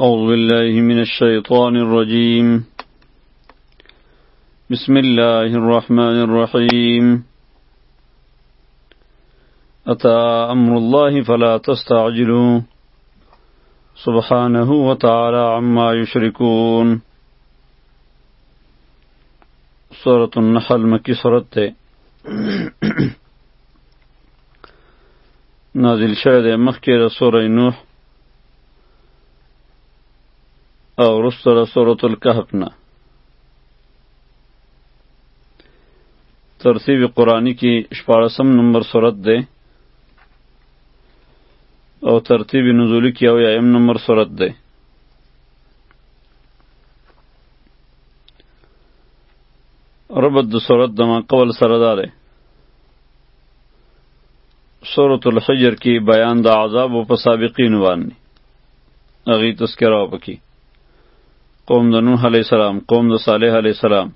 أعوذ بالله من الشيطان الرجيم بسم الله الرحمن الرحيم أتى أمر الله فلا تستعجلوا سبحانه وتعالى عما يشركون سورة النحل مكي سورة نازل شوی دی مخکې د سوره نوح او وروسته د سورة الکهف نه ترتیب قرآنی کې شپاړسم نمبر سورت دی او ترتیب نزولی کې او یایم نمبر سورت دی ربط د سورت د ما قول سره داره سورة الحجر کې بیان د عذاب او په سابقین باندې هغه تذکرہ وکي قوم د نوح علی السلام قوم د صالح علی السلام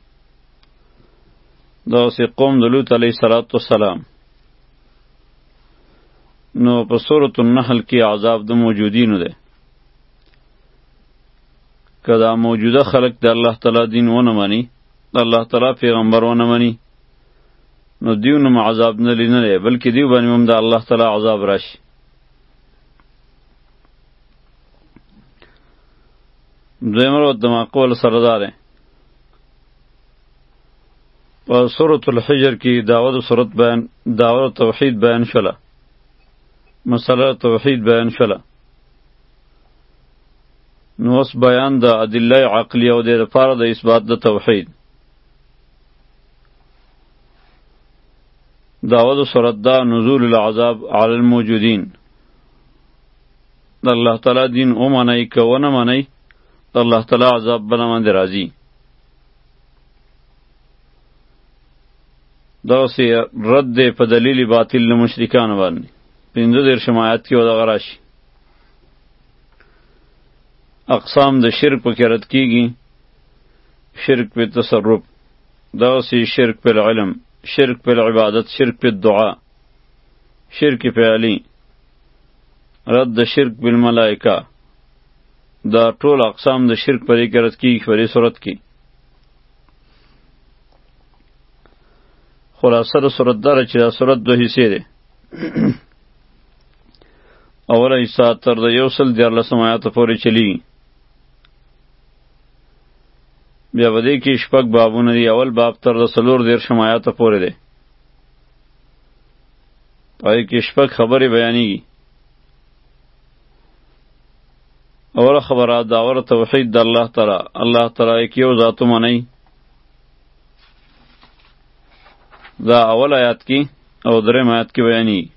دا سه قوم د لوط علی السلام نو په سورۃ النحل کې عذاب د موجودینو ده کدا موجوده خلق د الله تعالی دین ونه مانی د الله تعالی پیغمبر ونه مانی نو دیو نو عذاب نه لینه بلکې دیو باندې هم د الله تعالی عذاب راشي دویم رو د معقول سره داره په سورۃ الحجر کې داوود سورۃ بیان داوود توحید بیان شله مسله توحید بیان شله نو اوس بیان د ادله عقلی او د لپاره د اثبات د توحید داود سورت دا نزول العذاب علی الموجودین د الله تعالی دین او منای که ونه منای د الله تعالی عذاب بنا باندې راځي دا سه رد دی په دلیل باطل له مشرکان باندې پنځه دیر شمایات کې ودغه راشي اقسام د شرک په کې رد کیږي شرک په تصرف دغسی شرک په العلم شرک په العبادت شرک په الدعاء شرک فعلی رد شرک بالملائکه دا ټول اقسام د شرک په دې کې رد کیږي په دې صورت کې خلاصه د صورت دار چې دا صورت دوه حصې دی اوله حصه تر د یو سل دیارلسم آیاتو پورې چلیږي بیا په دې کې شپږ بابونه دي اول باب تر د څلور دېرشم آیاته پورې دی په دې کې شپږ خبرې بیانېږي اوله خبره داور توحید د الله تعالی الله تعالی کې یو ذاتو منئ دا اول آیات کې او درېم آیات کې بیانېږي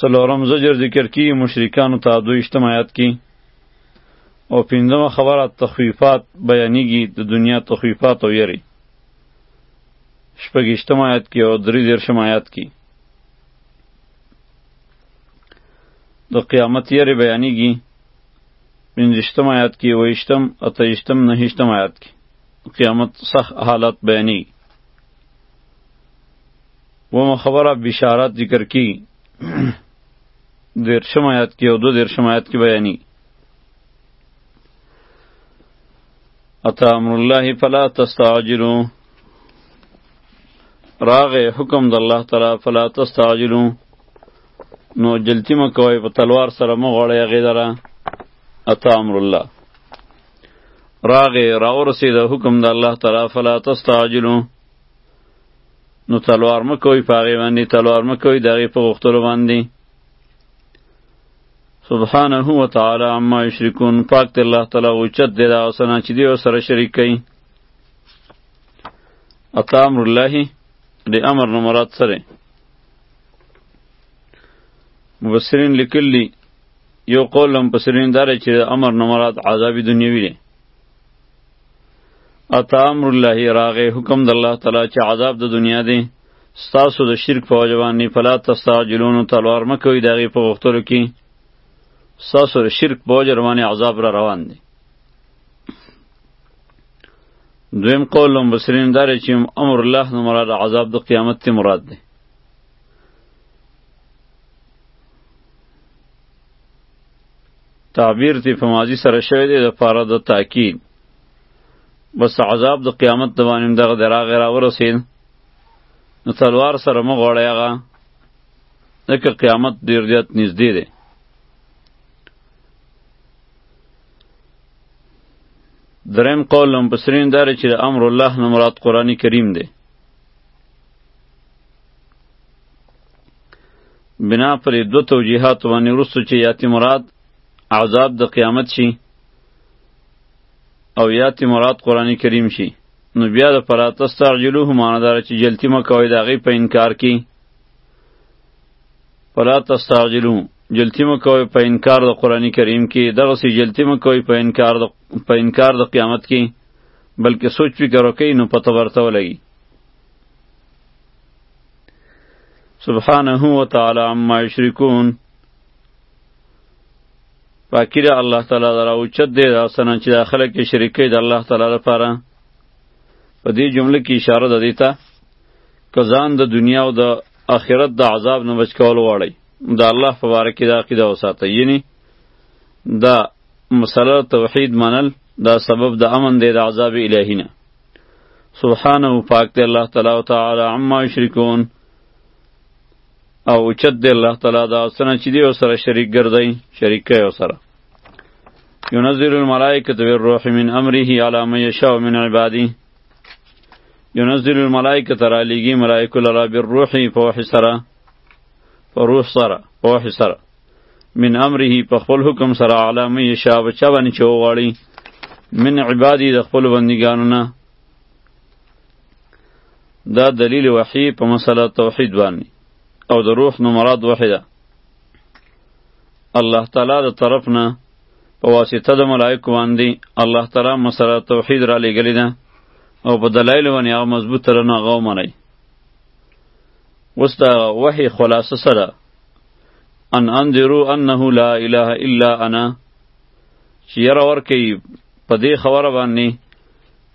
څلورم زجر ذکر کی مشرکانو ته دوی اجتماعات کی او پنځمه خبره تخویفات بیانیږي د دنیا تخویفات او یری شپږ اجتماعات کی او درې دیر شمایات کی د قیامت یری بیانیږي پنځشتم آیات کی و اشتم اتشتم نهشتم آیات کی قیامت صح حالات بیانیږي ومه خبره بشارت ذکر کی دیر شمایت کی او دو دیر شمایت کی بیانی اتا امر الله فلا تستعجلو راغه حکم د الله تعالی فلا تستعجلو نو جلتی مکوای په تلوار سره مغړی غیدره اتا امر الله راغه راور سید حکم د الله تعالی فلا تستعجلو نو تلوار مکوي په هغې باندې تلوار مکوي د هغې په غوښتلو باندې سبحانه و تعالی عما یشرکون پاک دی الله تعالی اوچت دی دا اوسنه چې دی سره شریک کوي اتا امر الله دی امر نو مراد سره مبصرین لیکلی یو قول هم پسرین داره چې امر نو مراد عذاب دنیوی دی اتا امر الله راغه حکم د الله تعالی چې عذاب د دنیا دی ستاسو د شرک په وجه باندې فلا تستعجلون تلوار مکوئ د هغې په غوښتلو کې ستاسو د شرک په وجه باندې عذاب را روان دی دویم قول هم بسرین داره چې امر الله نه مراد عذاب د قیامت ته مراد دی تعبیر تی په ماضی سره شوی دی د پاره د تاکید بس عذاب د قیامت د باندې دغه دراغ را ورسید نو تلوار سره مو غړی هغه ځکه قیامت ډیر زیات نږدې دی دریم قول لم بسرین دار چې د امر الله نه مراد قرآنی کریم دی بنا پر دو توجیهات باندې وروسته چې یاتی مراد عذاب د قیامت شي او یاتی مراد قرآن کریم شي نو بیا د فرا تستعجلوه معنی داره چې جلتی مه کوئ د هغې په انکار کې فلا تستعجلوه جلتی مه کوئ په انکار د قرآن کریم کې دغسې جلتی مه کوئ په انکار د په انکار د قیامت کې بلکې سوچ فکر وکړئ نو پته ورته ولګي سبحانه و تعالی عما یشرکون پاکی ده الله تعالی در اوچت ده دا سنه چې دا خلک شریکې ده الله تعالی لپاره په دې جمله کې اشاره ده دیتا که ځان د دنیا او د آخرت د عذاب نه بچ کول واړی د الله په باره کې دا عقیده وساته یعنی دا مسله توحید منل دا سبب د امن دی د عذاب الهی نه سبحان او پاک دی الله تعالی او تعالی عما یشرکون او چت دی الله تعالی دا سره چې دی سره شریک ګرځي شریک کوي سره ينزل الملائکه بالروح من امره على من يشاء من عباده ينزل الملائکه ترا لګي ملائکه لرا بالروح په وحي سره په روح سره په وحي سره من امره په خپل حکم سره علامه یې شا بچا باندې چې وغواړي من عبادی د خپل بندګانو نه دا دلیل وحی په مسله توحید باندې او د روح نو مراد وحی ده الله تعالی د طرف نه په واسطه د ملائکو باندې الله تعالی مسله توحید را لېږلې ده او په دلایل باندې هغه مضبوط ترنه هغه ومنئ اوس د وحی خلاصه سره ان انذرو انه لا اله الا انا چې ير اور کوي په دې خبره باندې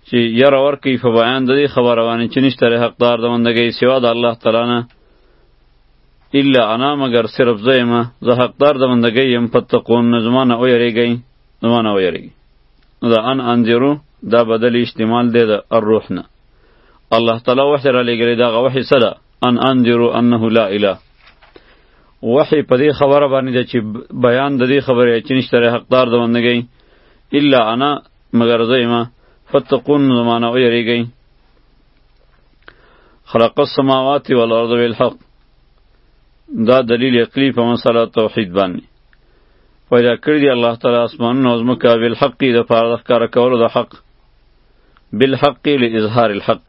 چې ير اور کوي په بیان د دې خبره باندې چې نشته حقدار د بندګۍ سوا د الله تعالی نه الا انا مگر صرف زیمه زه حقدار د بندګۍ يم پتقون نظمانه او یریږي نظمانه او یریږي دا ان انذرو دا بدل استعمال دی د الروح نه الله تعالی وحی را لګری دا غوحی صدا ان انذرو انه لا اله وحی په دې خبره باندې ده چې بیان د دې خبرې چې نشته حقدار د بندګۍ الا انا مگر زه ما فتقون زمانه او یریږي خلق السماوات والارض بالحق دا دلیل عقلی په مسله توحید باندې پیدا کړی دی الله تعالی اسمانونه او ځمکه بالحق د پاره د ښکاره کولو د حق بالحق لاظهار الحق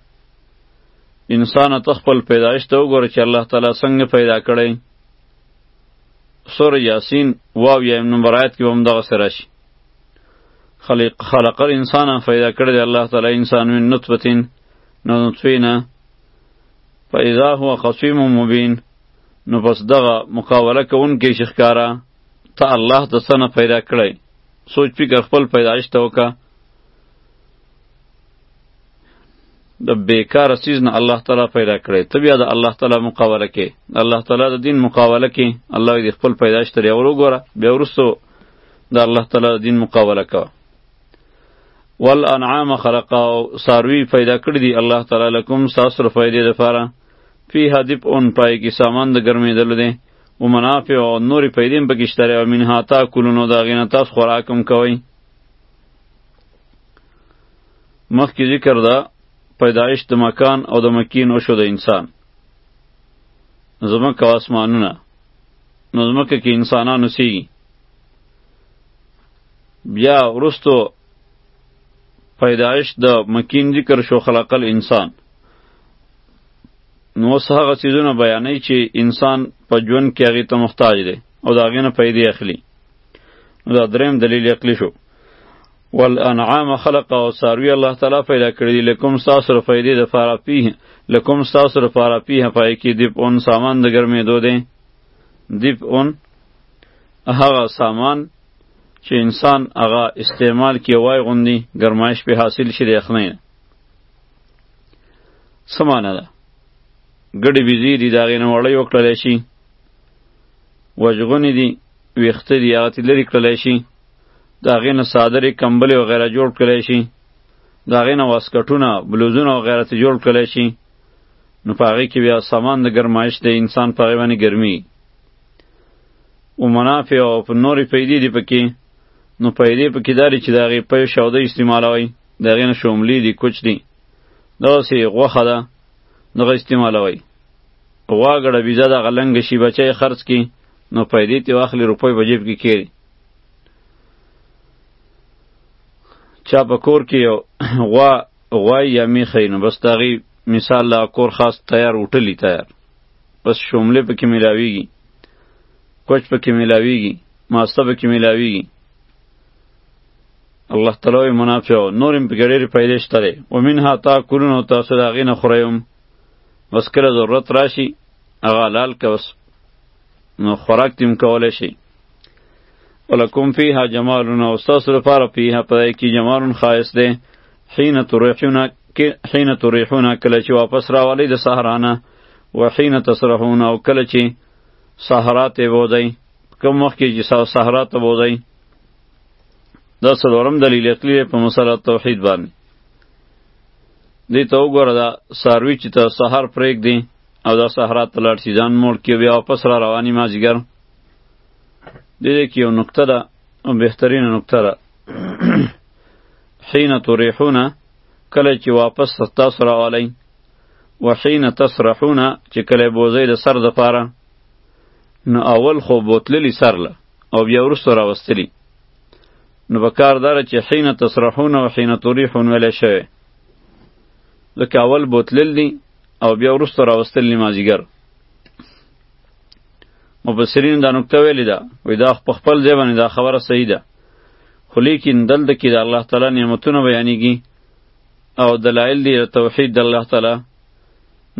انسان ته خپل پیدایش ته وګوره چې الله تعالی څنګه پیدا کړی سور یاسین واو یا نمبر آیت کې هم دغه سره شي خلق خلق الانسان پیدا کړی الله تعالی انسان من نطفه نو نطفه نه فاذا هو خصیم مبین نو پس دغه مقاوله کوونکی شخکارا ته الله د سنه پیدا کړی سوچ فکر خپل پیدایش ته وکړه د بیکار چیز نه الله تعالی پیدا کړي ته بیا د الله تعالی مقابله کې الله تعالی د دین مقابله کې الله دې خپل پیدایش ترې اول وګوره بیا وروسته د الله تعالی د دین مقابله کوه والانعام خلقا او ساروی پیدا کړی دی الله تعالی لکم ساس رو فائدې لپاره فی هدف اون پای کی سامان د ګرمې دل دی او منافع او نور پیدې پکې شته او منها تا کولونو دا غینه تاسو خوراکم کوئ مخکې ذکر ده پیدایش د مکان او د مکین او شو د انسان زمکه او اسمانونه نو زمکه کې انسانانو سی بیا ورستو پیدایش د مکین ذکر شو خلق الانسان نو اوس هغه څیزونه بیانوي چې انسان په ژوند کې هغې ته محتاج دی او د هغې نه پیدې اخلي نو دا دریم دلیل عقلي شو والانعام خلق او ساروی الله تعالی پیدا کړی دی لکم تاسو سره فائدې د فارا پیه لکم تاسو سره فارا پیه پای کې دیپ اون سامان د ګرمې دو دی دیپ اون هغه سامان چې انسان هغه استعمال کې وای غوندي ګرمایش په حاصل شي د یخنۍ نه څه معنا ده ګډې بیزې دي د هغې نه وړۍ وکړلی شي وژغونې دي ویښته دي هغه ترې لرې کړلی شي د هغې نه څادرې کمبلې وغیره جوړ کړی شي د هغې نه واسکټونه بلوزونه وغیره ترې جوړ کړی شي نو په هغې کې بیا سامان د ګرمایش دی انسان په هغې باندې ګرمي او منافع او په نورې پیدې دي پکې نو پیدې پکې دا دي چې د هغې پی شوده استعمالوئ د هغې نه شوملې دي کوچ دي دغسې غوښه ده دغه استعمالوئ غوا ګړه بیزه دغه لنګه شي بچی خرڅ کړي نو پیدې ترې واخلي روپۍ په جیب کې کښېږدي چا په کور کې یو غوا غوای یا میخی نو بس داغي مثال لا کور خاص تیار وټلی تیار بس شوملې پکې ملاویږي کوچ پکې ملاویږي ماسته پکې ملاویږي الله تعالی وی منافع نورم په ګډیر پیدا شته دی و منها تاکلون او تاسو دا غینه خوریم بس کله ضرورت راشي هغه لال کوس نو خوراک تیم کولای شي ولکم فیها جمالون او ستاسو لپاره فیها پدای کی جمالون خایس دی حین تریحون حین تریحون کله چې واپس راوالی د صحرانه و حین تسرحون او کله چې صحرا ته بوځي کوم وخت کې چې صحرا ته بوځي دا څلورم دلیل عقلی په مسله توحید باندې دې ته وګوره دا ساروی چې ته سحر پرېږدي او دا صحرا ته لاړ شي ځان موړ کې بیا واپس را رواني مازیګر دې کې یو نقطه ده او بهترینه نقطه ده حين تريحون کله چې واپس تاسو راولئ وحين تسرحون چې کله بوزئ د سر د پاره نو اول خو بوتللی سر له او بیا وروسته راوستلی نو په کار داره چې حين تسرحون او حين تريحون ویلی شوی ځکه اول بوتلل دي او بیا وروسته راوستل نمازیګر مفسرین دا نکته ویلې ده وای دا په خپل ځای باندې دا خبره صحیح ده خو لیکن دلته کې د الله تعالی نعمتونه بیانېږي او دلایل دی توحید د الله تعالی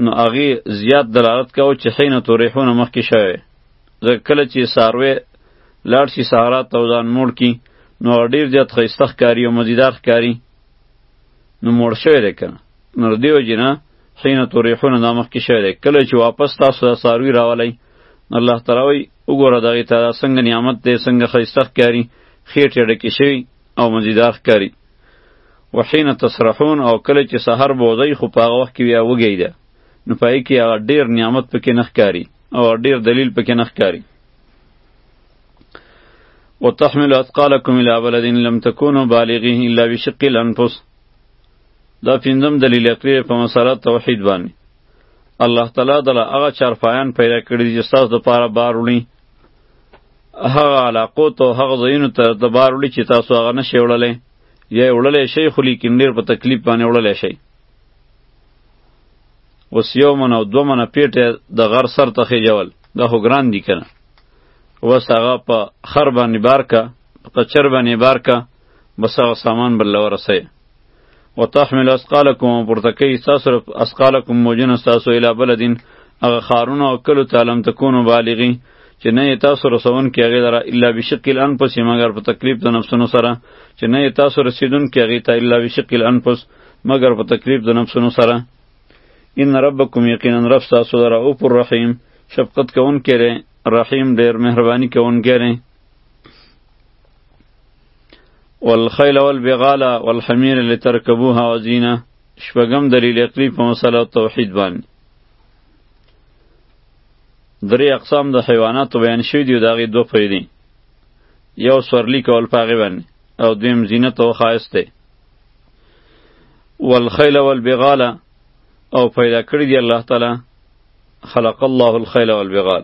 نو هغه زیات دلالت کاوه چې حین توریحون مخکې شوی ځکه کله چې ساروی لاړ شي سهارا ته ځان موړ کړي نو ډېر زیات ښایسته ښکاري او مزیدار ښکاري نو موړ شوی دی که نو د دیو جنا حين تريحون دا مخکې شوی دی کله چې واپس تاسو دا څاروي راولئ نو الله تعالی وایي وګوره دغې ته دا څنګه نعمت دی څنګه ښایسته ښکاري خېټې ډکې شوي او مزیدار ښکاري و حين تسرحون او کله چې سحر بوځئ خو په هغه وخت کې بیا وږی دی نو په هغې کې هغه ډېر نعمت پکې نه ښکاري او ډېر دلیل پکې نه ښکاري وتحمل اثقالکم الى بلد لم تكونوا بالغه الا بشق الانفس دا پنځم دلیل عقلی په مسله توحید باندې الله تعالی دله هغه چارپایان پیدا کړي دي چې ستاسو دپاره بار وړي هغه علاقو ته هغه ځایونو ته د بار وړي چې تاسو هغه نشئ وړلی یا یې وړلی شئ خو لیکن ډېر په تکلیف باندې وړلی شئ اوس یو من او دوه منه پیټه د غر سر ته خېجول دا خو ګران دي که نه اوس هغه په خر باندې بار که په قچر باندې بار که بس هغه سامان بل ورسئ وتحمل اسقالکم پورته کوي ستاسو اسقالکم موجونه ستاسو اله بلدین هغه ښارونه او کلو ته لم تکونو بالغي چې نه یې تاسو رسون کې هغې لره الا بشق الانفس مګر په تکلیف د نفسونو سره چې نه یې تاسو رسیدون کې هغې ته الا بشق الانفس مګر په تکلیف د نفسونو سره ان ربکم یقینا رب ستاسو د رؤف الرحیم شفقت کوونکی دی رحیم ډېر مهرباني کوونکی دی والخیل والبغال والحمیر لترکبوها وزینه شپږم دلیل عقلی په مسله توحید باندې درې اقسام د حیواناتو بیان شوي دي او د هغې دوه فایدې یو سورلی کول په هغې باندې او دویم زینت او ښایست دی والخیل والبغال او پیدا کړي دي الله تعالی خلق الله الخیل والبغال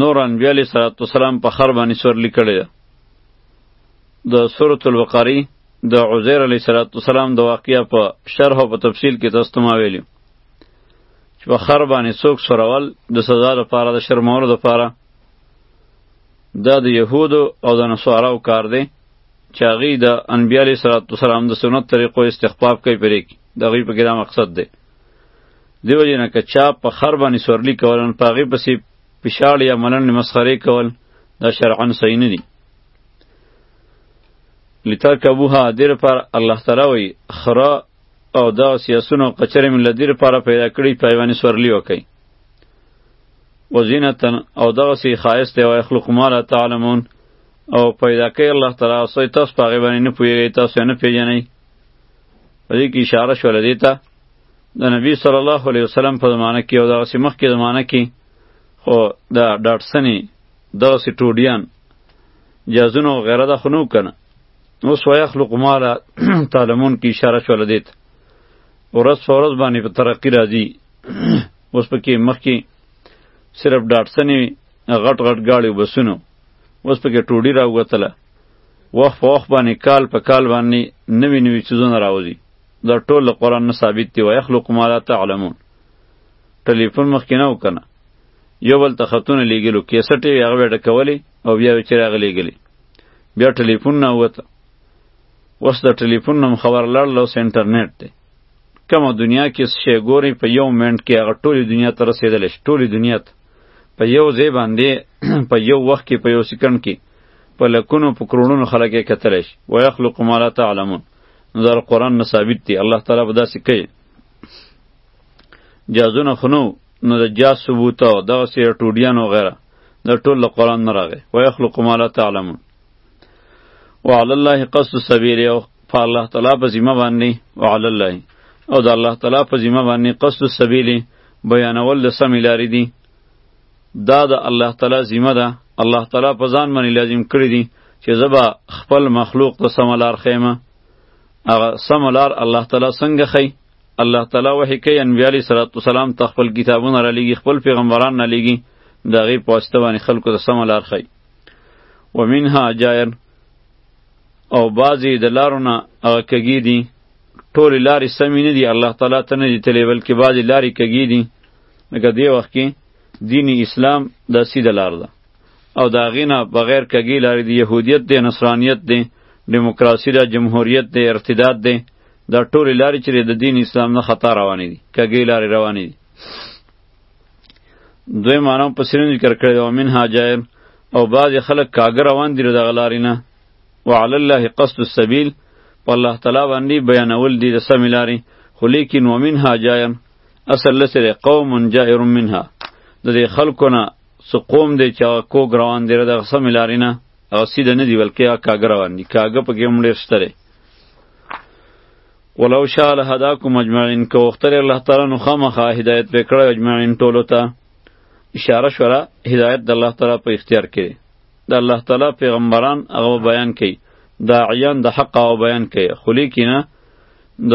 نور انبیاء علیه صلوات والسلام په خر باندې سورلی کړی ده د سورۃ البقری د عزیر علیه صلوات والسلام د واقعیا په شرح او په تفصیل کې تاسو ته ما ویلی چې په خر باندې څوک سورول د سزا لپاره د شرمولو لپاره دا د یهودو او د نصاراو کار دی چې هغوی د انبیا علیه صلوات والسلام د سنت طریقو استخفاف کوي پرې کې د هغوی پکې دا مقصد دی دیو جنه که چا په خر باندې سورلی کول ان پاغي پسې پښاړ یا ملن مسخره کول دا شرعا صحیح نه دي لترکبوها دیر پر الله تعالی وی خرا او دا سیاسونو قچره من لدیر پر پیدا کړی پیوانی سورلی وکي وزینتن او دغه سی خایس دی او خلق ما لا تعلمون او پیدا کوي الله تعالی سوی تاسو په غیبه نه پوهیږئ تاسو نه پیژنئ په دې کې اشاره شوله دی ته د نبی صلی الله علیه وسلم په زمانه کې او دغسې مخکې زمانه کې خو د ډاټسنې دغسې ټوډیان جازونه او غیره ده خو نه کنه اوس ویخلق ما لا تعلمون کې اشاره شوله دې ته ورځ په ورځ باندې په ترقي راځي اوس پکې مخکې صرف ډاټسنې غټ غټ ګاړي وبسونو اوس پکې ټوډي راووتله وخت په وخت باندې کال په کال باندې نوي نوي څیزونه راوځي دا ټول له قرآن نه ثابت دی ویخلق ما لا تعلمون ټلیفون مخکې نه وکنه یو بل ته خطونه لیږلو کیسټ یې هغه به ډکولې او بیا یې چیرې هغه لیږلې بیا ټلیفون نه وته اوس د ټلیفون نم خبر لړل اوس انټرنیټ دی کومه دنیا کې شی ګوري په یو منټ کې هغه ټولې دنیا ته رسېدلی شي ټولې دنیا ته په یو ځای باندې په یو وخت کې په یو سکند کې په لکونو په کرونونو خلک یې کتلی شي ویخلق ما لا تعلمون نو دا قرآن نه ثابت دی الله تعالی به داسې کوي جازونه خو نو نو د جاز ثبوت او دغسې ټوډیان او غیره دا ټول له قرآن نه راغی ویخلق ما لا تعلمون وعلى الله قصد السبيل او په الله تعالی په ذمه باندې وعلى الله او د الله تعالی په ذمه باندې قصد السبيل بیانول د سمې لارې دي دا د الله تعالی ذمه ده الله تعالی په ځان باندې لازم کړی دي چې زبا خپل مخلوق ته سملار خیمه هغه سملار الله تعالی څنګه خی الله تعالی وحی کوي انبیاء علیه صلوات و سلام ته خپل کتابونه را لېږي خپل پیغمبران نه لېږي د هغې په واسطه باندې خلکو ته سمه لار ښیي ومنها جایر او بعضې د لارو نه هغه کږې دي ټولې لارې سمې نه دي الله تعالی ته نه دي تللی بلکې بعضې لارې کږې دي لکه دی وخت کې دین اسلام د سیده لار ده او دا غینا بغیر کګی لارې د يهودیت دی نصرانیت دی دیموکراسي ده جمهوریت دی ارتداد دی دا ټول لارې چې د دین اسلام نه خطا روانې دي کګی لارې روانې دي دوی مانو په سرین ذکر کړی او منها جائر او بعض خلک کاګر روان دي د غلارې نه وعلى الله قصد السبيل والله تعالی باندې بیانول دي د سم لارې خو لیکن ومنها جائر اصل لسر قوم جائر منها د دې خلکو نه څو قوم دی چې هغه کوږ روان دی د غسم لارې نه هغه سیده نه دی بلکې هغه کاږه روان دي کاږه پکې هم ډېر شته دی ولو شاء لهداکم اجمعین که وختر الله تعالی نو خامخا هدایت به کړی اجمعین ټولو ته اشاره شوه هدایت د الله تعالی په اختیار کې د الله تعالی پیغمبران هغه بیان کوي داعیان د حق او بیان کوي خو لیکنه د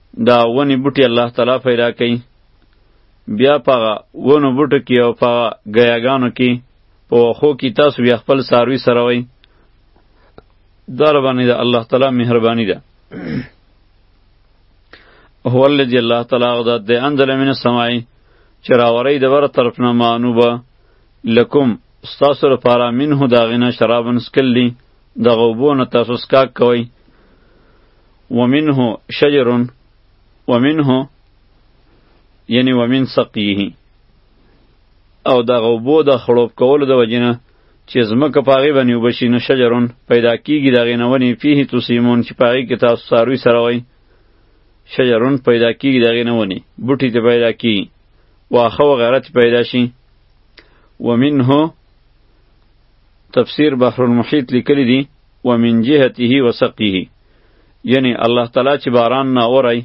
دا ونی بوټي الله تعالی پیدا کوي بیا پاغه ونو بوټو کې او پاغه غیاګانو کې په خو کې تاسو بیا خپل ساروي سره وای دار باندې دا الله تعالی مهرباني ده هو الذی الله تعالی غدا د انزل من السماء چراوري د بر طرف نه مانوبه لکم ستاسو لپاره منه دا غنه شرابن سکلی دغه وبونه تاسو سکاک کوئ ومنه شجر ومنه یعنی ومن سقیه او د غوبو د خړوب کولو د وجنه چې زمکه پاغي باندې وبشي نه شجرون پیدا کیږي دغه نه ونی فيه تسیمون چې پاغي کې تاسو ساروي سره وای شجرون پیدا کیږي دغه نه ونی بوټي ته پیدا کی واخه و غیرت پیدا شي ومنه تفسیر بحر المحیط لیکلی دی ومن جهته وسقيه یعنی الله تعالی چې باران نه اوري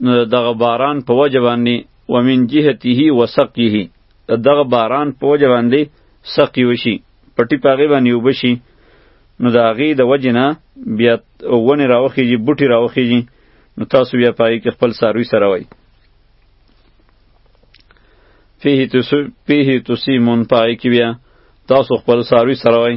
نو دغه باران په وجه باندې ومن جهته وسقيه دغه باران په وجه باندې سقي وشي پټي پاغي باندې وبشي نو د هغې د وجې نه بیا ونې راوخیږي بوټي راوخیږي نو تاسو بیا په هغې کې خپل څاروي سره وای فيه تسيمون په هغې کې بیا تاسو خپل څاروي سره وای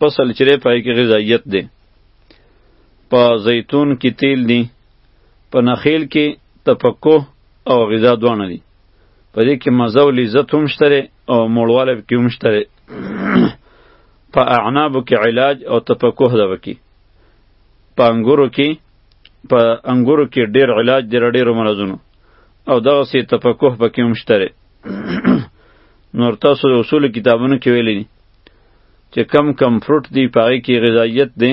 فصل چې دی پای کې غذایت دی په زیتون کې تیل دی په نخیل کې تفقه او غذا دواړه دي په دې کې مزه او لذت هم شته او موړواله کې هم شته په اعنابو کې علاج او تفقه ده وکي په انګورو کې په انګورو کې ډیر علاج دی ډیرو مرضونو او دغه سي تفقه پکې هم شته نور تاسو اصول کتابونو کې ویلي چې کم کم فروټ دی په هغې کې غذایت دی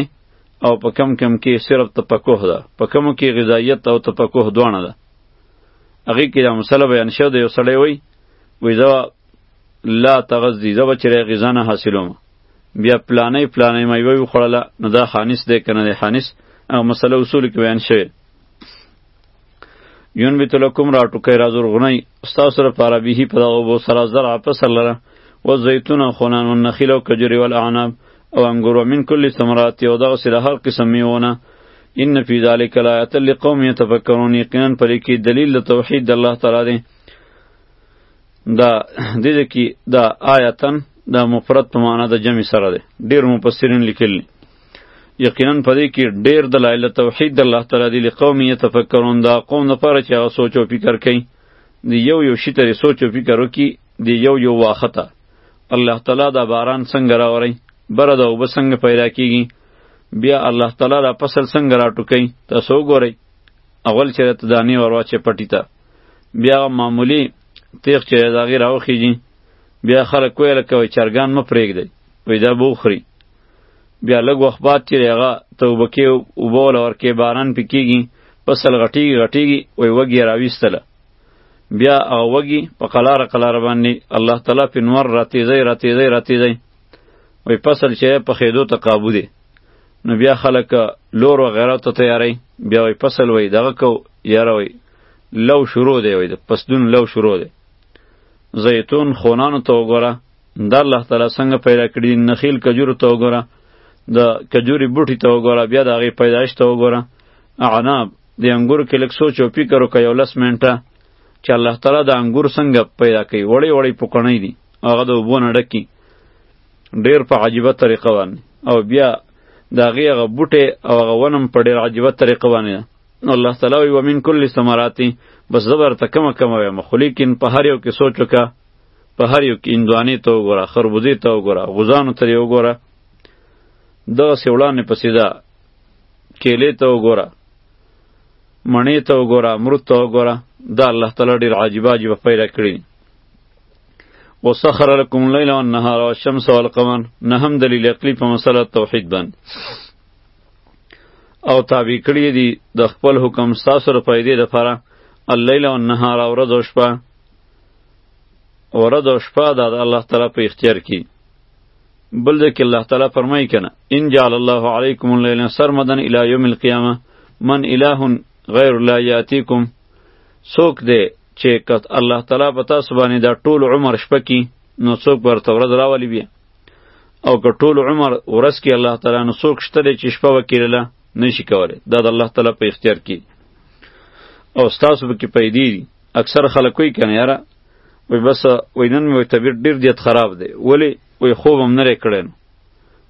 او په کم کم کې صرف تفقه ده په کمو کې غذایت او تفقه دواړه ده هغې کې دا مسله بیان شوه د یو سړی وایي وایي زه لا تغذي زه به چېرې غذا نه حاصلوم بیا پلانې پلانې میوه وخوړله نو دا خانیس دی که نه دی خانیس هغه مسله اصول کې بیان شوې یون بیت لکم را ټوکی را زرغونی ستا سره پاره به په دغه بو سره زر اپس لره و زیتون خونان و نخیل و کجری و الاعناب او انګور و من کل ثمرات او دغه سره هر قسم میونه ان فی ذلک لایات لقوم یتفکرون یقینا پرې کې دلیل د توحید الله تعالی دی دا دې کې دا آیتن دا مفرد په معنا د جمع سره دی ډیر مفسرین لیکلی یقینا په دې کې ډېر دلایل توحید الله تعالی دی لقوم یتفکرون دا قوم لپاره چې هغه سوچ او فکر کوي دی یو یو شي ترې سوچ او فکر وکړي دی یو یو واخته الله تعالی دا باران څنګه راوړي بره د اوبه څنګه پیدا کیږي بیا الله تعالی دا فصل څنګه راټوکي تاسو وګورئ اول چې ته دانی ورواچې پټی ته بیا معمولی تیغ چې داغې راوخیږي بیا خلک ویل کوي چرګان مه پرېږدئ وایي دا به وخوري بیا لږ وخت بعد چې هغه توبه کې اوبه ولا ورکې باران پې کېږي فصل غټېږي غټېږي وایي وږي یې راویستله بیا هغه وږي په قلاره قلاره باندې الله تعالی پې نور راتېزی راتېزی راتېزی وایي فصل چې په خېدو ته قابو دی نو بیا خلک لور وغیره ته تیاری بیا وایي فصل وایي دغه کو یاره وایي لو شروع دی وایي د پسدون لو شروع دی زیتون خونانو ته وګوره دا الله تعالی څنګه پیدا کړی نخیل کجور ته وګوره د کجوري بوټي ته وګوره بیا د هغې پیدایش ته وګوره عناب د انګور کې لږ سوچ او فکر وکړه یو لس منټه چې الله تعالی د انګور څنګه پیدا کوي وړې وړې پوکڼۍ دي هغه د اوبو نه ډکي ډېر په عجیبه طریقه باندې او بیا د هغې هغه بوټی او هغه ونم په ډېر عجیبه طریقه باندې ده نو الله تعالی وایي ومن کل ثمراتي بس زه به درته کمه کمه وایم خو لیکن په هر یو کې سوچ وکړه په هر یو کې اندوانې ته وګوره خربوزې ته وګوره غوزانو ته یې وګوره دغسې وړاندې پسې ده کیلې ته وګوره مڼې ته وګوره امرود ته وګوره دا الله تعالی ډېر عجیبه عجیبه پیدا کړي دي وسخر لكم الليل والنهار والشمس والقمر نهم دلیل عقلی په مسله توحید باندې او تابع کړی دی د خپل حکم ساسو د پیدې لپاره الليل والنهار ورځ او شپه ورځ او شپه دا د الله تعالی په اختیار کې بل ځکه الله تعالی فرمایي کنه ان جعل الله علیکم اللیل سرمدا الی یوم القیامه من اله غیر الله یاتیکم څوک دی چې کت الله تعالی په تاسو باندې دا ټول عمر شپه کې نو څوک ورته ورځ راولي بیا او که ټول عمر ورځ کې الله تعالی نو څوک شته دی چې شپه وکړله نشي کولی دا د الله تعالی په اختیار کې او ستاسو به کې پیدې دي اکثر خلک وایي کنه یاره وای بس وای نن مې طبیعت ډیر زیات خراب دی ولی وای خوب هم نه کړی نو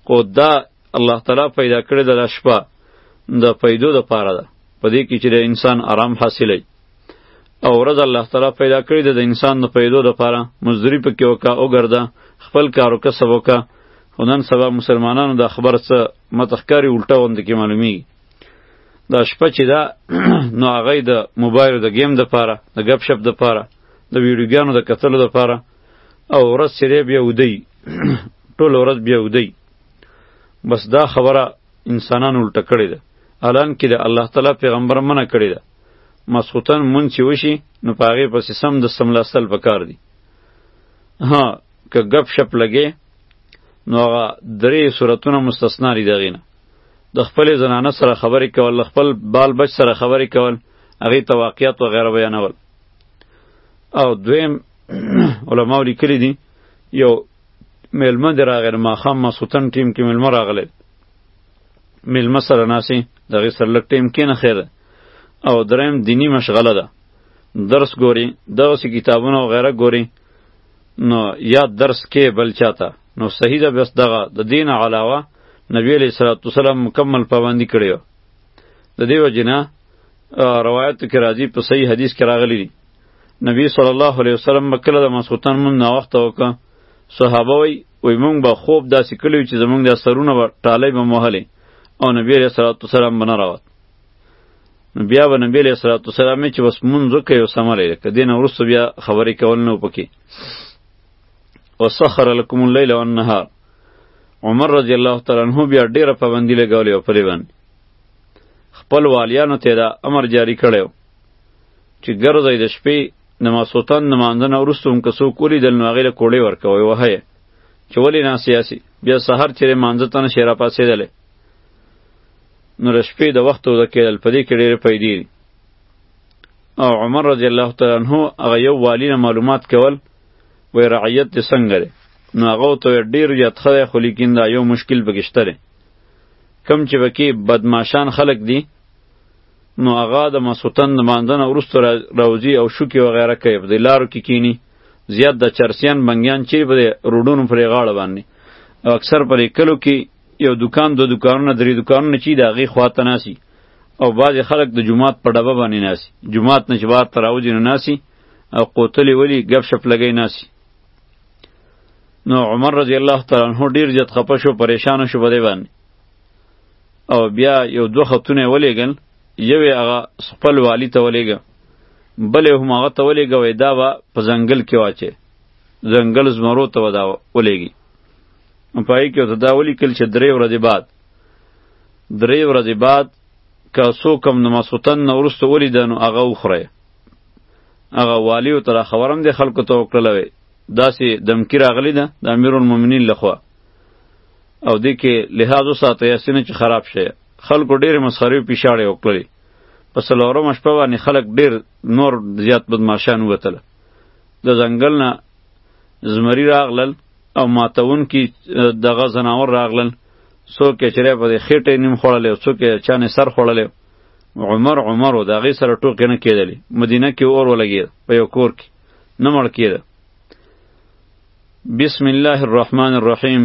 خو دا الله تعالی پیدا کړی د شپه د پیدو د پاره ده په دې کې چې د انسان آرام حاصلوي او ورځ الله تعالی پیدا کړی د انسان د پیدو د پاره مزدوری پکې وکا او ګرځه خپل کارو کسب وکا خو نن سبا مسلمانانو د خبر څه متخکاری الټه وند کې معلومیږي دا شپه چې دا نو هغه د موبایل د گیم د پاره د غپ شپ د پاره د ویډیو ګانو د کتلو د پاره او ورځ سره بیا ودی ټول ورځ بیا ودی بس دا خبره انسانان الټه کړی ده الان کې د الله تعالی پیغمبر منع کړی ده مسخوتن مون چې وشي نو پاغه پس سم د سملاستل پکار دی ها که غپ شپ لګې نو هغه درې صورتونه مستثنا لري دغینه د خپل زنانه سره خبرې کول د خپل بال بچ سره خبرې کول هغه ته واقعیت و غیره بیانول او دویم علما لیکلي دي یو میلمه دی راغلی ماښام ماسخوتن ټیم کې میلمه راغلی میلمه سره ناسې د هغې سره لږ ټیم کېنه خیر ده او دریم دیني مشغله ده درس ګوري دغسې کتابونه وغیره ګوري نو یا درس کې بل چاته نو صحیح ده بس دغه د دین علاوه نبی علیہ الصلوۃ والسلام مکمل پابندی کړی و د دیو جنا روایت کې راځي په صحیح حدیث کې راغلی دی نبی صلی الله علیه وسلم مکله د مسخوتن مون نا وخت وکړه صحابه وی وی مونږ به خوب داسې کلیو چې زمونږ د سرونه به ټالۍ به موهلې او نبی علیہ الصلوۃ والسلام بنا راوت بیا به نبی علیہ الصلوۃ والسلام چې بس مونږ وکړو سمره کدی نه ورسو بیا خبرې کول نه پکې وسخر لكم الليل والنهار عمر رضی الله تعالی عنہ بیا ډیره پابندی لګولې او پرې باندې خپل والیانو ته دا امر جاری کړو چې ګرځي د شپې نماسوتن نمانځنه وروسته هم که څوک ولیدل نو هغې له کوړې ورکوئ وهئ چې ولې نه سیاسي بیا سهار چې لمانځه ته نه شي راپاڅېدلی نو د شپې د وخت اوده کېدل په دې کې ډېرې پیدې دي او عمر رضی الله تعالی عنه هغه یو والي نه معلومات کول وای رعیت دې څنګه دی نو هغه ته ډیر یاد خره خو لیکین دا یو مشکل بګشته دی کم چې وکی بدمعشان خلق دی نو هغه د مسوتن د ماندنه ورستو راوځي او شوکی و غیره کوي په لارو کې کینی زیات د چرسیان بنګیان چی په روډونو پر غاړه باندې او اکثر پر کلو کې یو دکان دو دکانونه درې دکانونه چی دا غي خواته ناسی او بعضی خلک د جمعات په ډبه باندې ناسی جمعات نه چې بار تراوځي نه ناسی او قوتلی ولی ګپ شپ لګی ناسی نو عمر رضی الله تعالی عنہ ډیر جت خپه شو پریشان شو بده باندې او بیا یو دوه خطونه ولیګل یوې هغه خپل والی ته ولیګه بلې هم هغه ته ولیګه وای دا به په ځنګل کې واچې ځنګل زمرو ته ودا ولیګي پای کې ته دا ولیکل چې درې ورځې بعد درې ورځې بعد که څوک هم نو مسوتن نه وروسته ولیده نو هغه وخوره هغه والی او تر خبرم د خلکو ته وکړل وي داسې دمکی راغلی ده د امیرالمؤمنین لخوا او دې کې لحاظ وساته یاسینه چې خراب شي خلکو ډېر مسخري پیشاړې وکړلې په څلورمه شپه باندې خلک ډېر نور زیات بدمعشان وتل د ځنګل نه زمری راغلل او ماتون کې دغه زناور راغلل څوک یې چېرې په دې خېټې نیم خوړلې څوک یې چانې سر خوړلې عمر عمر و د هغې سره ټوکې نه کېدلې مدینه کې اور ولګېد په یو کور کې نه مړ کېده بسم الله الرحمن الرحیم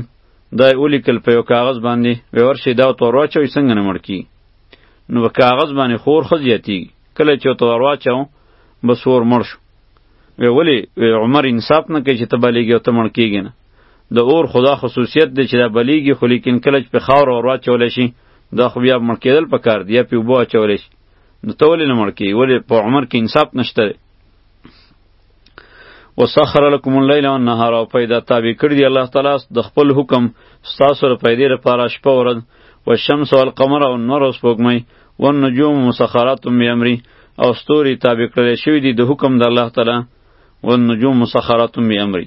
دا یې ولیکل په یو کاغذ باندې وې ورشي دا ورته ورواچوئ څنګه نه مړ کېږي نو په کاغذ باندې خور ښه زیاتېږي کله چې ورته ورواچوم بس اور مړ شو وی ولی عمر انصاف نه کوي چې ته بلیږي او ته مړ کیږي نه د اور خدا خصوصیت دی چې دا بلیږي خو لیکن کله چې په خاور اور واچول شي دا خو بیا مړ کېدل پکار دی یا په اوبو اچول شي نو ته ولې نه مړ کېږي ولې په عمر کې انصاف نشته دی وسخر لكم الليل والنهار او پیدا تابع کړی دی الله تعالی د خپل حکم ستاسو لپاره پیدا لپاره شپه ورځ و شمس او القمر او نور او سپوږمۍ و نجوم مسخرات می امری او ستوري تابع کړل شوی دی د حکم د الله تعالی و نجوم مسخرات می امری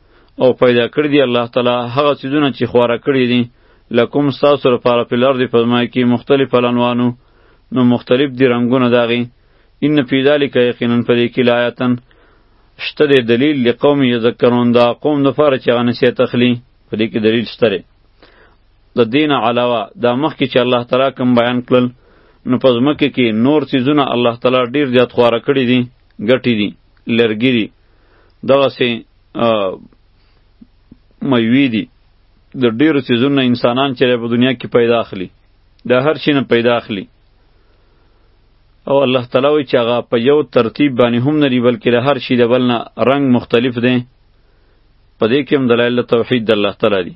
او پیدا کړی دی الله تعالی هغه چیزونه چې خواره کړی دي لکم ستاسو لپاره په لار دی په ما کې مختلف الانوانو نو مختلف دی رنگونه داغي ان فی ذلک یقینا فدی کلایتن شته دی دلیل لقوم یذکرون دا قوم د فار چې غنه سی تخلی فدی کې دلیل شته د دین علاوه دا مخکې چې الله تعالی کوم بیان کړل نو په ځمکه کې نور چیزونه الله تعالی ډیر زیات خواره کړی دي ګټی دي لرګی دي دغه سي میوي دي د ډیرو سيزونو انسانان چې په دنیا کې پیدا اخلي د هر شي نه پیدا اخلي او الله تعالی وی چې هغه په یو ترتیب باندې هم نه لري بلکې له هر شي د بل نه رنګ مختلف دی په دې کې هم دلایل توحید د الله تعالی دي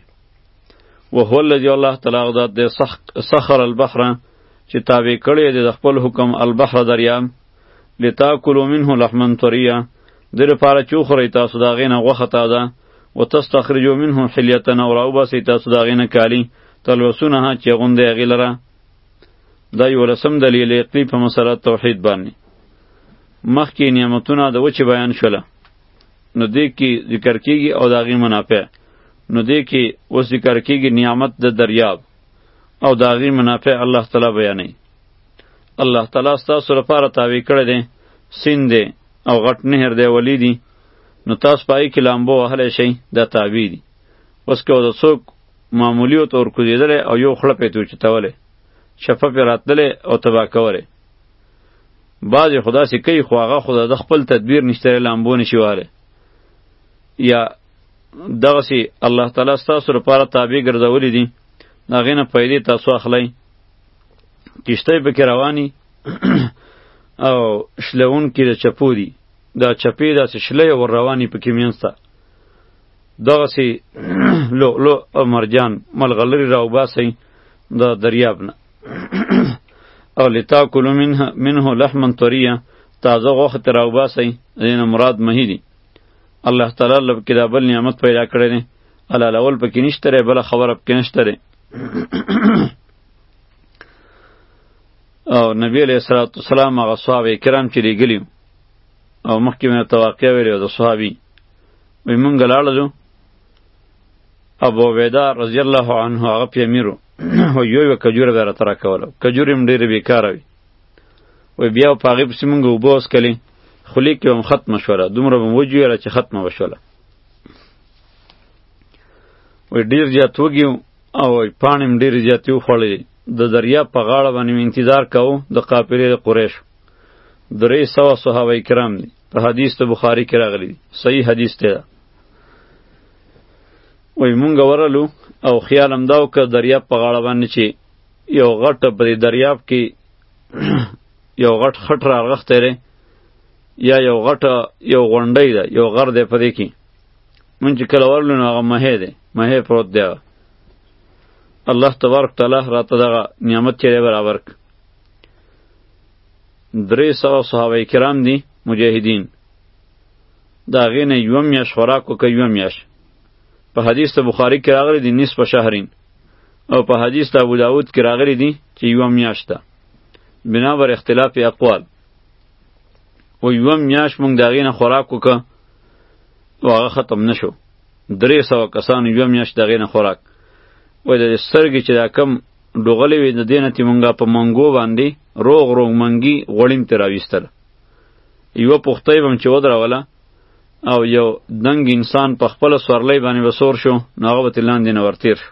وهو الذي الله تعالی غدا د سخر البحر چې تابع کړی د خپل حکم البحر دریام لتاکلوا منه لحما طریا دې لپاره چې وخورئ تاسو د هغې نه غوښه تازه وتستخرجوا منه حلیة او راوباسئ تاسو د هغې نه کالي تلبسونها چې اغوندئ هغې لره دا یولسم دلیل عقلي په مسله توحید باندې مخکې نعمتونه د وچې بیان شوله نو دې کې ذکر کیږي او د هغې منافع نو دې کې اوس ذکر کیږي نعمت د دریاب او د هغې منافع الله تعالی بیانوي الله تعالی ستاسو لپاره تاوی کړی دی سین دی او غټ نهر دی ولی دی نو تاسو پای کې لامبو وهلی شئ دا تابع دي اوس که د څوک معمولی او تور کوزیدلی او یو خړه پې تو چتولی چپه پې راتللی او تبا کولی بعضې خو داسې کوي خو هغه خو د خپل تدبیر نشته لامبو نشي وهلی یا دغسې الله تعالی ستاسو لپاره تابع ګرځولی دي د هغې نه پیدې تاسو اخلی کشتۍ پکې رواني او شلون کې د چپو دي دا چپې داسې شلې او رواني پکې مینسته دغسې لؤلؤ او مرجان ملغلرې راوباسئ د دریاب نه او لتاکلو منه منه لحما طریه تازه غوښه ترې راوباسئ ځینې مراد مهی دي الله تعالی لب کې دا بل نعمت پیدا کړی دی حلالول پکې نشته دی بله خبره پکې نشته دی او نبی علیہ الصلوۃ والسلام هغه صحابه کرام چې لګلی او مخکې مې ته واقع ویلو د صحابي وی مونږ لاړو ابو عبیده رضی الله عنه هغه پیمیرو او یو یو کجوره به راته راکوله کجورې هم ډېرې بېکاره وي وایي بیا په هغې پسې مونږ اوبه وڅکلې خولې کې به هم ختمه شوله دومره به مو وجویله چې ختمه به شوله وایي ډېر زیات وږي او پانم ډیر زیاتی وخوړی د دریاب په غاړه باندې انتظار کاو د قافلې د قریش درې سوه صحابه کرام دي په حدیث ته بخاری کې راغلی صحیح حدیث ته وای مونږ ورلو او خیال هم داو که دریاب په غاړه باندې چې یو غټ په دریاب کې یو غټ خټ را رغخته یا یو غټ یو غونډی ده یو غر دی په دې کې مونږ چې کله ورلو نو هغه مهې دی مهې پروت دی هغه الله تبارک تعالی راته دغه نعمت چې دی برابر کړ درې سوه صحابه کرام دي مجاهدین د هغې نه یوه میاشت خوراک وکړه یوه میاشت په حدیث ته بخاري کې راغلی دي نصف شهرین او په حدیث ته ابوداود کې راغلی دي چې یوه میاشت ده بنابر اختلاف اقوال و یوه میاشت موږ د هغې نه خوراک وکړه او هغه ختم نه شو درې سوه کسانو یوه میاشت د هغې نه خوراک وایي د سترګې چې دا کم ډوغلې وې د دې نه تې مونږه په منګو باندې روغ روغ منګي غوړیم ترې راویستله یوه پوښتۍ به هم چې ودروله او یو دنګ انسان په خپله سورلۍ باندې به سور شو نو هغه به ترې لاندې نه ورتېر شو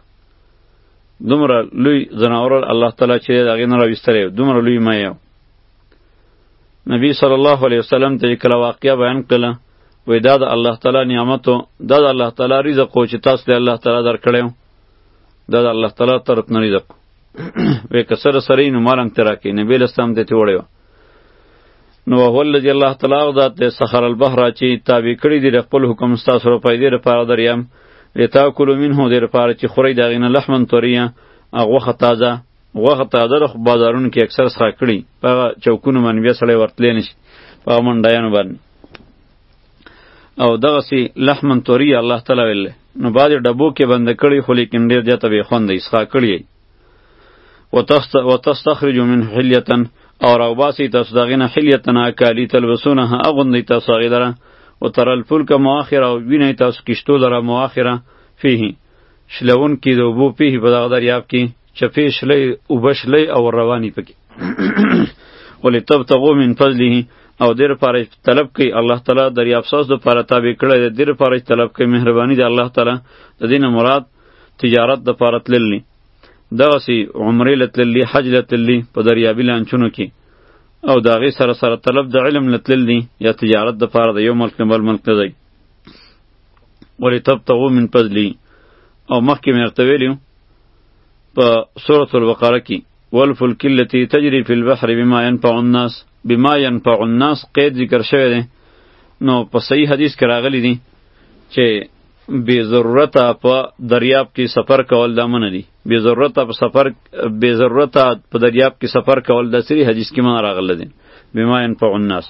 دومره لوی ځناور الله تعالی چې د هغې نه راویستلی دومره لوی مه یو نبی صلی الله علیه وسلم ته کله واقعیا بیان کړه وې دا د الله تعالی نعمت دا د الله تعالی رزق او چې تاسو له الله تعالی درکړیو دا د الله تعالی طرف نه رزق وې کسر سره نو مالم ترا کې نبی لسلام دته وړیو نو هو الذی الله تعالی ذات له سخر البحر چې تابع کړی دی خپل حکم تاسو رو پیدا لپاره دریم لتاکلوا منه دیر لپاره چې خوري دغینه لحمن طریه هغه وخت تازه غوښه تازه ده خو بازارونو کې اکثر څښا کړي په هغه چوکونو باندې بیا سړی ورتلی نه شي په هغه منډیانو باندې او دغسې لحمن طوري الله تعالی ویلی نو بعضې ډبو کې بنده کړي خو لیکن ډېر زیاته بې خوند دی څښا کړي یې وتستخرج منه حلیة او راوباسي تاسو د هغې نه حلیة اکالي تلبسونها اغوندئ تاسو هغې لره وترى الفلک مواخره او وینئ تاسو کشتو لره مواخره فيه شلونکي د اوبو پیښې په دغه دریاب کې چپې شلې اوبه شلې او روانې پکې ولتبتغوا من فضله او دیر پاره طلب کوي الله تعالی دریاب ساز د پاره تابع کړی دی دیر پاره طلب کوي مهرباني دی الله تعالی د دین مراد تجارت د پاره تللی دغه سی عمره لتللی حج لتللی په دریابی لانچونو کې او داغه سره سره طلب د علم لتللی یا تجارت د پاره د یو ملک نه بل ملک ته دی ولتبتغوا من فضلی او مخکې مې ورته ویلي په سورة البقره کې والفلک التي تجري في البحر بما ينفع الناس بما ينفع الناس قید ذکر شوی دی نو په صحیح حدیث کې راغلی دی چې بی ضرورته په دریاب کې سفر کول دا منه دي بی ضرورته په سفر بی ضرورته په دریاب کې سفر کول د سری حدیث کې منه راغلی دی بما ينفع الناس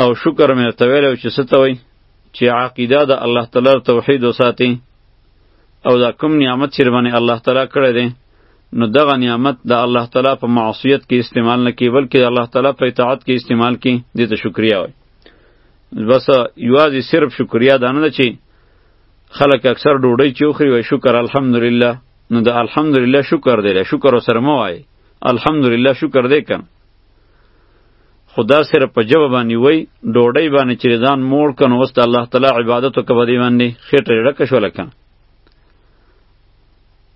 او شکر مې ورته ویلی و چې څه ته وایي چې عقیده د الله تعالی توحید وساتي او دا کوم نعمت چې باندې الله تعالی کړی دی نو دغه نعمت د الله تعالی په معصیت کې استعمال نه کی بلکې د الله تعالی په اطاعت کې استعمال کی دې ته شکریا وایي بس یوازې صرف شکریا دا نه چې خلک اکثر ډوډۍ چې وخوري وایي شکر الحمدلله نو د الحمدلله شکر دی شکر سره مو وایي الحمدلله شکر دی کنه خدا سره په جواب باندې وای ډوډۍ باندې چې ځان موړ کنه وست الله تعالی عبادت وکړه باندې باندې خېټه ډک شو لکه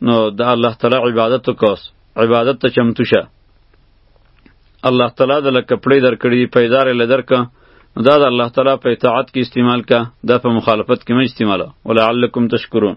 نو د الله تعالی عبادت وکوس عبادت ته چمتو شه الله تعالی د لکه پړې درکړي پیدار لدرک نو دا د الله تعالی په اطاعت کې استعمال کا دا په مخالفت کې مې استعماله ولعلکم تشکرون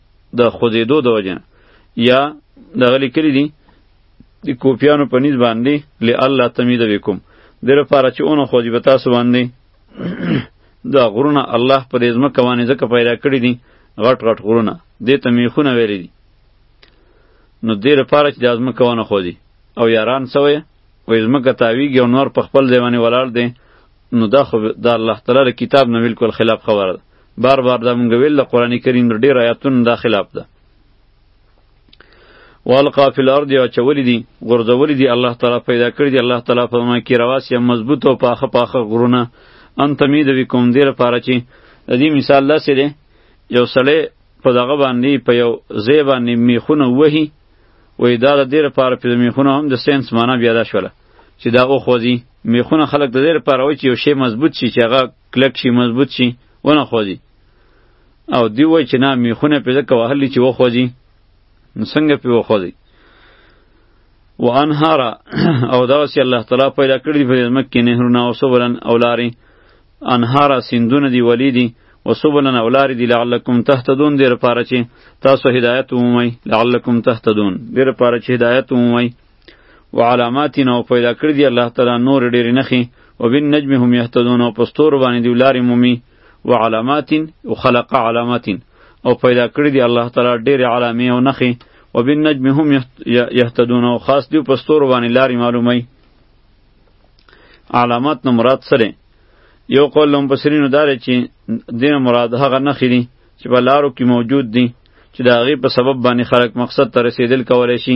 د خوځېدو د وجه نه یا دغه لیکلي دي د کوپیانو په نیز باندې له الله تمیده وکم د لپاره چې اونو خو به تاسو باندې دا غرونه الله په دې ځمکه باندې ځکه پیدا کړي دي غټ غټ غرونه دې ته میخونه ویلي دي نو دې لپاره چې د ځمکه ونه خو دي او یاران سوی وې ځمکه تاویږي او نور په خپل ځای باندې ولاړ دی نو دا خو د الله تعالی کتاب نه بالکل خلاف خبره ده بار بار دا مونږ ویل د قران کریم د ډیر آیاتونو دا خلاف ده والقا فی الارض یا چولی دی غرزولی دی الله تعالی پیدا کړی دی الله تعالی په ما کې رواس یا مضبوط او پاخه پاخه غرونه ان تمید وی کوم دیر پاره چی د دې مثال داسې دی یو سړی په دغه باندې په یو ځای باندې میخونه وهي وایي دا د دې لپاره په میخونه هم د ساینس معنا بیا دا شوله چې دا وخوځي میخونه خلک د دې لپاره وایي چې یو شی مضبوط شي چې هغه کلک شي مضبوط شي ونه خوځي او دی وای چې نه میخونه په ځکه وهلی چې وخوځي نو څنګه په وخوځي و انهارا او دا وسی الله تعالی پیدا کړی دی په ځمکه کې نهرونه او سبلن او لارې انهارا سیندونه دی ولی دی و سبلن او لارې دی لعلکم تهتدون دې لپاره چې تاسو هدایت ومومئ لعلکم تهتدون دې لپاره چې هدایت ومومئ و علاماتنا او پیدا کړی دی الله تعالی نور ډیر نخي و بن نجم هم يهتدون او پستور باندې دی لارې مومي و علامات او خلق علامات او پیدا کړی دی الله تعالی ډیر علامې او نخي و بن نجم هم يهتدون او خاص دی پستور باندې لارې معلومي علامات نو مراد سره یو قول لهم بسرینو داره چې دین مراد هغه نخي دي چې په لارو کې موجود دي چې د هغې په سبب باندې خلک مقصد ته رسیدل کولی شي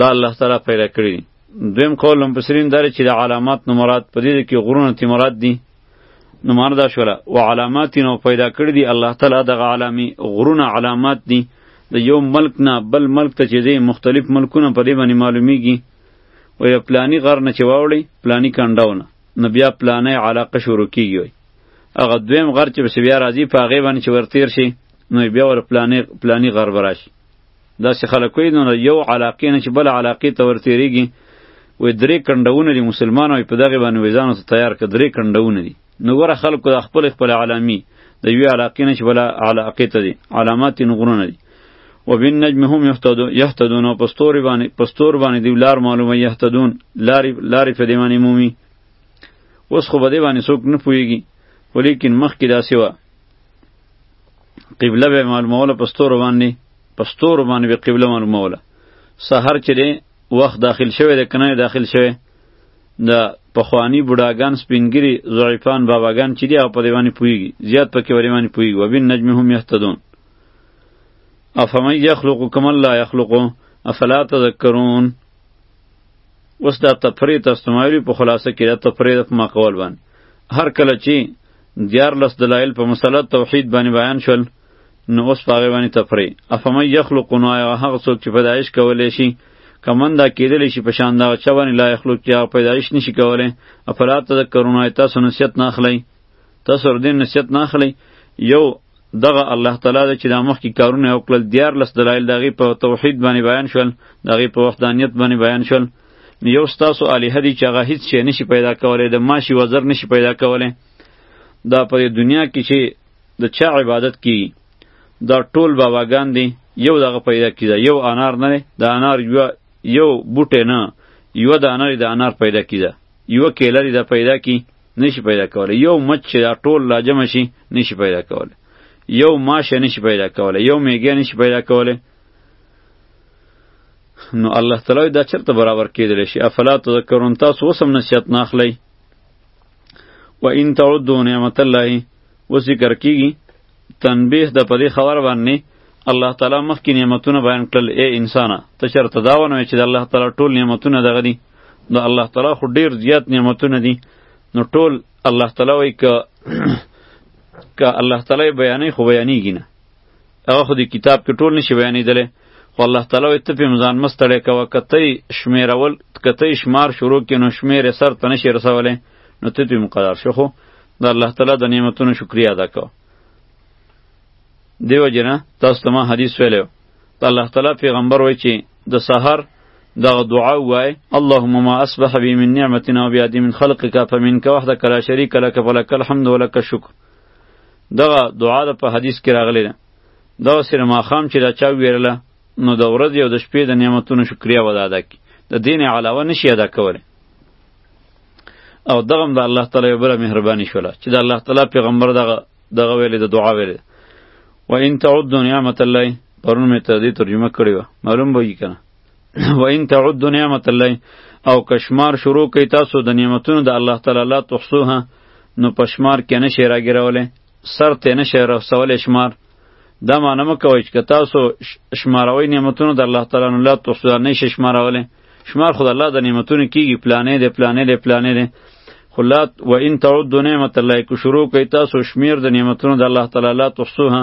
دا الله تعالی پیدا کړی دي دویم قول مفسرین داره چې د علامات نو مراد په دې کې غرونه تی مراد دي نو مراد شوله او علامات نو پیدا کړی دي الله تعالی دغه علامي غرونه علامات دي د یو ملک نه بل ملک ته چې دی مختلف ملکونه په دې باندې معلومیږي و یا پلانی غر نه چې واوړي پلانی کنداونه نو بیا پلانې علاقه شروع کیږي وي هغه دویم غر چې بیا راځي په هغه باندې چې ورتیر شي نو بیا ور پلانې پلانی غر براشي داسې خلک وي نو یو علاقې نه چې بل علاقې ته ورتېرېږي وې درې کنډونه دي مسلمان وي په دغه باندې ویزانو ته تیار کړ درې کنډونه دي نو ګوره خلکو د خپل خپل عالمي د یوې علاقې نه چې بله علاقې ته دي علامات یې نغرونه دي و بن نجم هم یهتدو یهتدون او پستوري باندې پستور باندې دی لار معلومه یهتدون لارې لارې په دې باندې مومي اوس خو به دې باندې څوک نه پوهېږي ولیکن مخکې داسې وه قبله به معلوموله په ستورو باندې په ستورو باندې به قبله معلوموله سحر چې دی وخت داخل شوی دی کنه داخل شوی د پخوانی بډاګان سپینګری ضعیفان باباګان چې دی هغه په دې باندې پوهیږي زیات پکې ورې باندې پوهیږي وبین نجم هم یهتدون افمن یخلق کما لا یخلق افلا تذکرون اوس دا تفریح تاسو مایلی په خلاصه کې دا تفریح په ماقول باندې هر کله چې دیارلس دلایل په مسله توحید باندې بیان شول نو اوس په هغې باندې تفریح افمن یخلق نو آیا هغه څوک چې پیدایش کولی شي کمن دا کېدلی شي په شان دغه چا باندې لا یخلق چې هغه پیدایش نشي کولی افلا تذکرون آیا تاسو نصیحت نه اخلئ تاسو ور دې نصیحت نه اخلئ یو دغه الله تعالی د چې د مخکې کارونه وکړل دیارلس دلایل د هغې په توحید باندې بیان شول د هغې په وحدانیت باندې بیان شول یو ستاسو الهه دی چې هغه هیڅ شی نشي پیدا کولی د ماشي وزر نشي پیدا کولی دا په دنیا کې چې د چا عبادت کی دا ټول باباګان دي یو دغه پیدا کیده یو انار نه د انار یو یو بوټه نه یو د انار د انار پیدا کیده یو کیله د پیدا کی نشي پیدا کولی یو مچ چې دا ټول لاجم شي نشي پیدا کولی یو ماشه نشي پیدا کولی یو میګه نشي پیدا کولی نو الله تعالی دا چرته برابر کېدلی شي افلا تذکرون تاسو اوس هم نصیحت نه اخلئ و ان تعدو نعمت الله اوس ذکر کېږي تنبیه د په دې خبر باندې الله تعالی مخکې نعمتونه بیان کړل ای انسانه ته چرته دا ونه چې د الله تعالی ټول نعمتونه دغه دي د الله تعالی خو ډیر زیات نعمتونه دي نو ټول الله تعالی وایي که که الله تعالی بیانې خو بیانېږي نه هغه خو دې کتاب کې ټول نشي بیانېدلی خو الله تعالی وایي ته پې هم ځان مه ستړی کوه که ته یې شمېرول که ته یې شمار شروع کړې نو شمېر یې سر ته نشي رسولی نو ته پې مقدار شو خو د الله تعالی د نعمتونو شکریه ادا کوه دیو جنا تاسو ته ما حدیث ویلی د الله تعالی پیغمبر وایي چې د سحر دغه دعا وای اللهم ما اصبح بي من نعمتنا وبيادي من خلقك فمنك وحدك لا شريك لك فلك الحمد ولك الشكر دغه دعا د په حدیث کې راغلی ده دغه سره ماخام چې دا چا ویرله نو د ورځې او د شپې د نعمتونو شکریا ودا ادا کی د دین علاوه نشي ادا کولی او دغه د الله تعالی یو بل مهرباني شوله چې د الله تعالی پیغمبر دغه دغه ویلې د دعا ویلې و ان تعد نعمت الله پرون مې ته دې ترجمه کړې و معلوم به یې کنه و ان تعد نعمت الله او کشمار شروع کوي تاسو د نعمتونو د الله تعالی لا تحصوها نو پشمار کې نه شي راګرولې سر ته نه شي رسولې شمار دا معنی مه کوئ چې تاسو شماروي نعمتونو د الله تعالی نه لا تحصوها نه شي شمارولې شمار خود الله د نعمتونو کیږي پلانې دې پلانې دې پلانې دې خلات و ان تعد نعمت الله کو شروع کوي تاسو شمیر د نعمتونو د الله تعالی لا تحصوها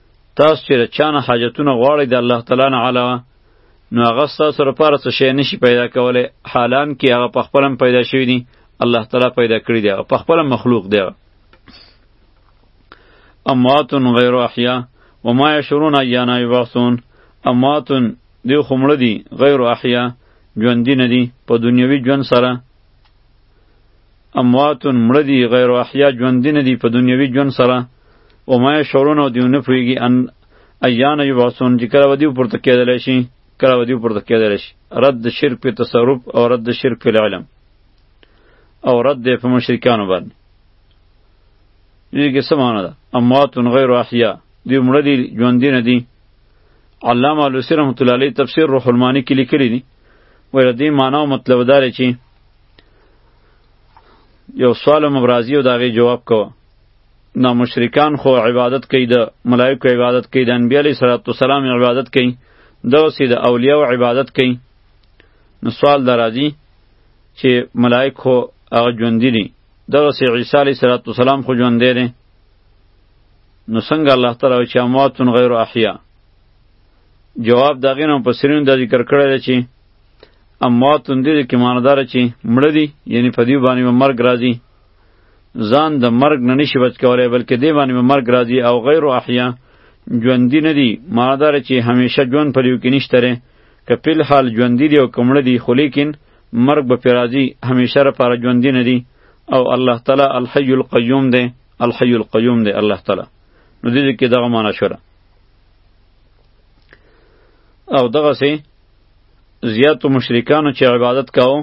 تاسو چې د چا نه حاجتونه غواړئ د الله تعالی نه علاوه نو هغه ستاسو لپاره څه شی نشي پیدا کولی حالان کې هغه په خپل پیدا شوی دی الله تعالی پیدا کړی دی هغه په خپل مخلوق دی اموات غیر احیا و ما یشرون ایانا یبعثون اموات دی خمړه دی غیر احیا ژوندی نه دی په دنیوي ژوند سره اموات مړه دي غیر احیا ژوندي نه دي په دنیوي ژوند سره او ما شعرونه او دیونه پوهېږي ان ایان یبعثون چې کله به دوی پورته کېدلی شي کله به دوی پورته کېدلی شي رد د شرک په تصرف او رد د شرک په علم او رد دی په مشرکانو باندې دیږي څه معنا ده اموات غیر احیا دوی مړه دي ژوندي نه دي علامه علوسي رحمت الله علیه تفسیر روح المانی کې لیکلی دي وایي د دې معنا او مطلب دا دی چې یو سوال مبرازی او داغه جواب کو نو مشرکان خو عبادت کوي د ملائکه عبادت کوي د انبیای علی صلوات والسلام عبادت کوي د سید اولیاء عبادت کوي نو سوال درازی چې ملائکه خو هغه ژوند دي د سید عیسی علی صلوات والسلام خو ژوند دي نو څنګه الله تعالی چې اموات غیر احیا جواب دغه نو په سرین د ذکر کړی چې اموات دې کې ماندار چې مړ دي یعنی په دې باندې مرګ راځي ځان د مرګ نه نشي بچ کولای بلکې دې باندې مرګ راځي او غیر احیا ژوندۍ نه دي ماندار چې همیشه ژوند پر یو کې نشته لري که په حال ژوندۍ دي او کومړ دي خو لیکن مرګ به پر راځي همیشه لپاره ژوندۍ نه دي او الله تعالی الحی القیوم دی الحی القیوم دی الله تعالی نو دې کې دغه معنا شوه او دغه سي زیاتو مشرکانو چې عبادت کاو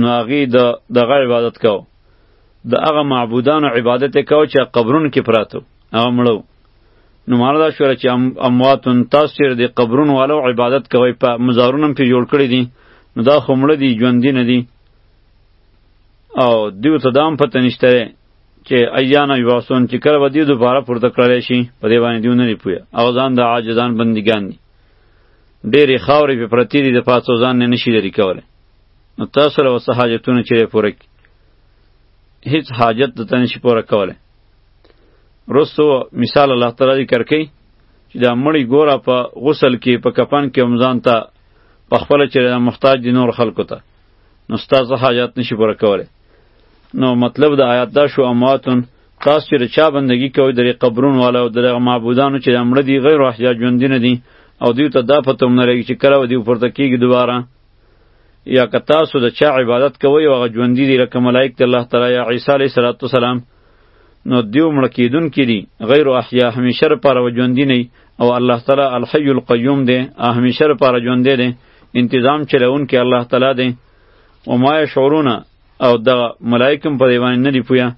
نو هغه د دغه عبادت کاو د هغه معبودانو عبادت کاو چې قبرون کې پراتو هغه مړو نو مانا دا شوره چې ام امواتون تاسو چې د قبرون والو عبادت کوي په مزارونو په جوړ کړی دي نو دا خو مړه دي ژوند نه دي او دیو ته دام پته نشته چې ایانا یواسون چې کله ودی دوباره پورته کړل شي په دی باندې دیونه نه پوهه او ځان د عاجزان بندگان دي ډېرې خاورې پې پرتې دي د پاڅو ځان نه نشي لرې کولی نو تاسو له وسه حاجتونه چیرې پوره کړي هیڅ حاجت د تنه شي پوره کوله رستو مثال الله تعالی ذکر کوي چې دا مړی ګوره په غسل کې په کپن کې همزان ته په خپل چې محتاج دي نور خلکو ته نو ستاسو حاجت نشي پوره کوله نو مطلب د آیات دا شو امواتن تاسو چې د چا بندګي کوئ د قبرونو والا او د دغه معبودانو چې دا مړه دي غیر احیا ژوندي نه دي او دوی ته دا پته هم نه لګي چې کله به دوی پورته کېږي دوباره یا که تاسو د چا عبادت کوئ او هغه ژوندي دي لکه ملایک د الله تعالی یا عیسی علیه صلات وسلام نو دیو مړه کېدونکي دي غیر احیا همیشه لپاره به ژوندي نه او الله تعالی الحی القیوم دی همیشه لپاره ژوندی دی انتظام چلوونکی الله تعالی دی وما یشعرونه او دغه ملائک هم په دې باندې نه دي پوهه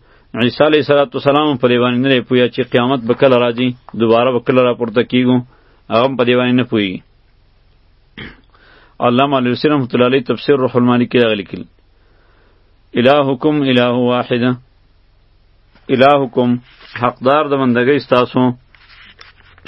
عیسی علیه السلام هم په دې باندې نه دی پوهه چې قیامت به کله راځي دوباره به کله راپورته کیږو هغه هم په دې باندې نه پوهېږي علامه الوسي رحمت الله علیه تفسیر روح المانی کې راغلي کړي الهکم اله واحده الهکم حقدار د بندګۍ ستاسو